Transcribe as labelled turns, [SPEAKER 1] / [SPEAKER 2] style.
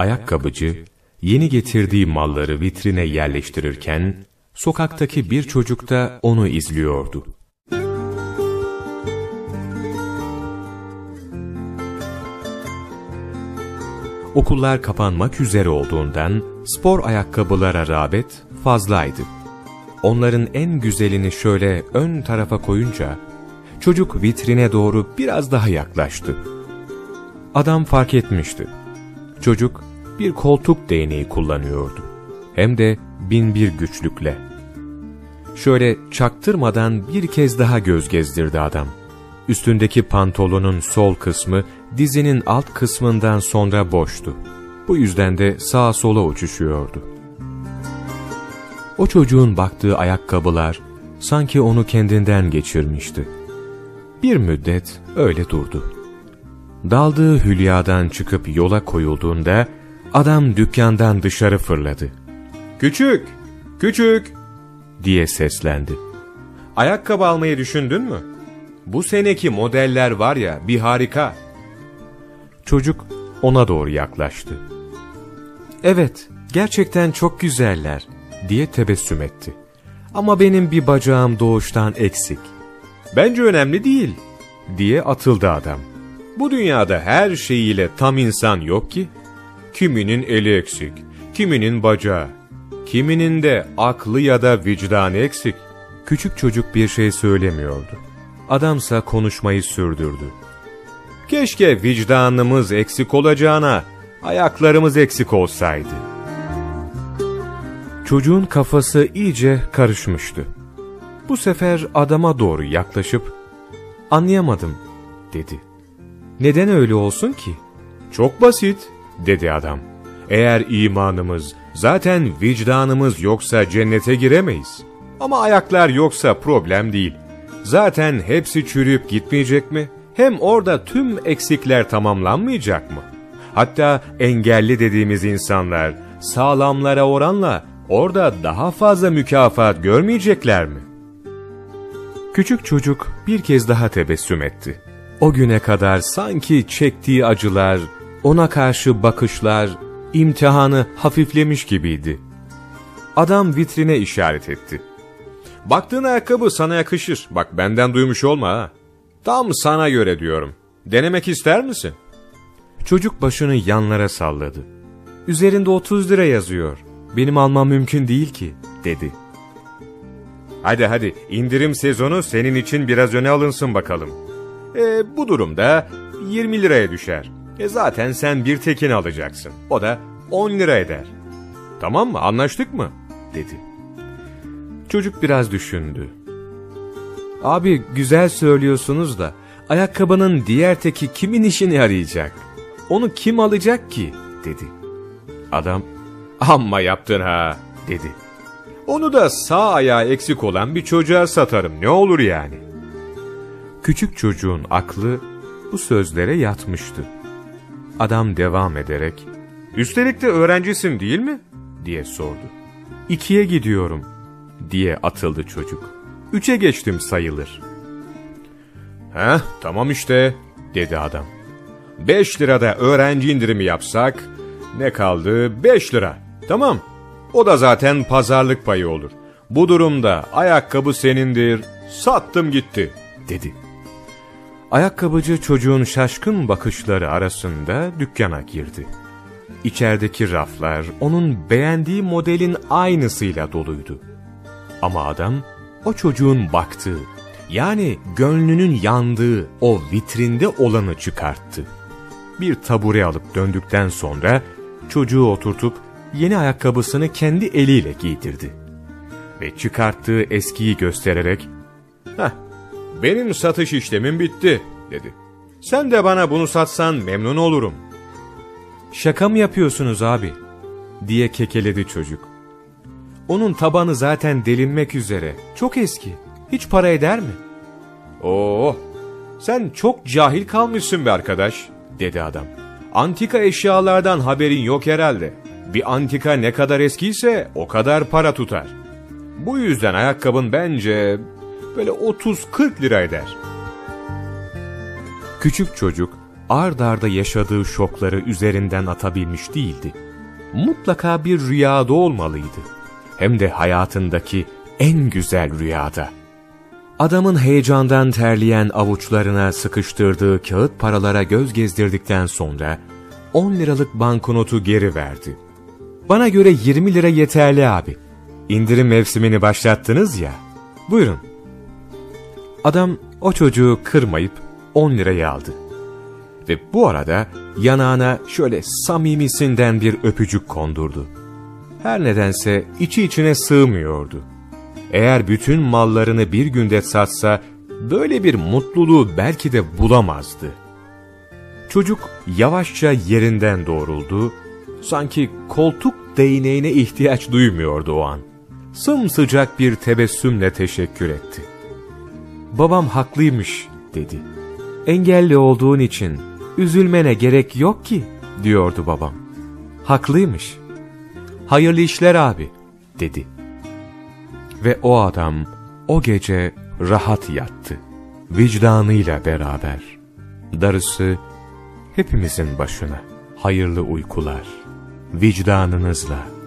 [SPEAKER 1] Ayakkabıcı, yeni getirdiği malları vitrine yerleştirirken, sokaktaki bir çocuk da onu izliyordu. Okullar kapanmak üzere olduğundan spor ayakkabılara rağbet fazlaydı. Onların en güzelini şöyle ön tarafa koyunca, çocuk vitrine doğru biraz daha yaklaştı. Adam fark etmişti. Çocuk bir koltuk değneği kullanıyordu. Hem de bin bir güçlükle. Şöyle çaktırmadan bir kez daha göz gezdirdi adam. Üstündeki pantolonun sol kısmı dizinin alt kısmından sonra boştu. Bu yüzden de sağa sola uçuşuyordu. O çocuğun baktığı ayakkabılar sanki onu kendinden geçirmişti. Bir müddet öyle durdu. Daldığı hülyadan çıkıp yola koyulduğunda adam dükkandan dışarı fırladı. ''Küçük, küçük!'' diye seslendi. ''Ayakkabı almayı düşündün mü? Bu seneki modeller var ya bir harika.'' Çocuk ona doğru yaklaştı. ''Evet, gerçekten çok güzeller.'' diye tebessüm etti. ''Ama benim bir bacağım doğuştan eksik.'' ''Bence önemli değil.'' diye atıldı adam. Bu dünyada her şeyiyle tam insan yok ki. Kiminin eli eksik, kiminin bacağı, kiminin de aklı ya da vicdanı eksik. Küçük çocuk bir şey söylemiyordu. Adamsa konuşmayı sürdürdü. Keşke vicdanımız eksik olacağına ayaklarımız eksik olsaydı. Çocuğun kafası iyice karışmıştı. Bu sefer adama doğru yaklaşıp, anlayamadım dedi. Neden öyle olsun ki? Çok basit, dedi adam. Eğer imanımız, zaten vicdanımız yoksa cennete giremeyiz. Ama ayaklar yoksa problem değil. Zaten hepsi çürüyüp gitmeyecek mi? Hem orada tüm eksikler tamamlanmayacak mı? Hatta engelli dediğimiz insanlar sağlamlara oranla orada daha fazla mükafat görmeyecekler mi? Küçük çocuk bir kez daha tebessüm etti. O güne kadar sanki çektiği acılar, ona karşı bakışlar, imtihanı hafiflemiş gibiydi. Adam vitrine işaret etti. Baktığın ayakkabı sana yakışır. Bak benden duymuş olma ha. Tam sana göre diyorum. Denemek ister misin? Çocuk başını yanlara salladı. Üzerinde 30 lira yazıyor. Benim almam mümkün değil ki, dedi. Hadi hadi indirim sezonu senin için biraz öne alınsın bakalım. E, bu durumda 20 liraya düşer. E zaten sen bir tekin alacaksın. O da 10 lira eder. Tamam mı anlaştık mı? dedi. Çocuk biraz düşündü. Abi güzel söylüyorsunuz da ayakkabının diğer teki kimin işini yarayacak? Onu kim alacak ki? dedi. Adam amma yaptın ha dedi. Onu da sağ ayağı eksik olan bir çocuğa satarım ne olur yani. Küçük çocuğun aklı bu sözlere yatmıştı. Adam devam ederek, ''Üstelik de öğrencisin değil mi?'' diye sordu. ''İkiye gidiyorum.'' diye atıldı çocuk. ''Üçe geçtim sayılır.'' ''Heh, tamam işte.'' dedi adam. ''Beş lirada öğrenci indirimi yapsak, ne kaldı? Beş lira. Tamam. O da zaten pazarlık payı olur. Bu durumda ayakkabı senindir, sattım gitti.'' dedi. Ayakkabıcı çocuğun şaşkın bakışları arasında dükkana girdi. İçerideki raflar onun beğendiği modelin aynısıyla doluydu. Ama adam o çocuğun baktığı, yani gönlünün yandığı o vitrinde olanı çıkarttı. Bir tabure alıp döndükten sonra çocuğu oturtup yeni ayakkabısını kendi eliyle giydirdi. Ve çıkarttığı eskiyi göstererek, ''Heh, benim satış işlemim bitti, dedi. Sen de bana bunu satsan memnun olurum. Şaka mı yapıyorsunuz abi? diye kekeledi çocuk. Onun tabanı zaten delinmek üzere. Çok eski. Hiç para eder mi? Oo, sen çok cahil kalmışsın be arkadaş, dedi adam. Antika eşyalardan haberin yok herhalde. Bir antika ne kadar eskiyse o kadar para tutar. Bu yüzden ayakkabın bence böyle 30-40 lira eder. Küçük çocuk ard arda yaşadığı şokları üzerinden atabilmiş değildi. Mutlaka bir rüyada olmalıydı. Hem de hayatındaki en güzel rüyada. Adamın heyecandan terleyen avuçlarına sıkıştırdığı kağıt paralara göz gezdirdikten sonra 10 liralık banknotu geri verdi. Bana göre 20 lira yeterli abi. İndirim mevsimini başlattınız ya. Buyurun. Adam o çocuğu kırmayıp 10 lirayı aldı. Ve bu arada yanağına şöyle samimisinden bir öpücük kondurdu. Her nedense içi içine sığmıyordu. Eğer bütün mallarını bir günde satsa böyle bir mutluluğu belki de bulamazdı. Çocuk yavaşça yerinden doğruldu, sanki koltuk değneğine ihtiyaç duymuyordu o an. Sımsıcak bir tebessümle teşekkür etti. Babam haklıymış dedi. Engelli olduğun için üzülmene gerek yok ki diyordu babam. Haklıymış. Hayırlı işler abi dedi. Ve o adam o gece rahat yattı. Vicdanıyla beraber. Darısı hepimizin başına hayırlı uykular. Vicdanınızla.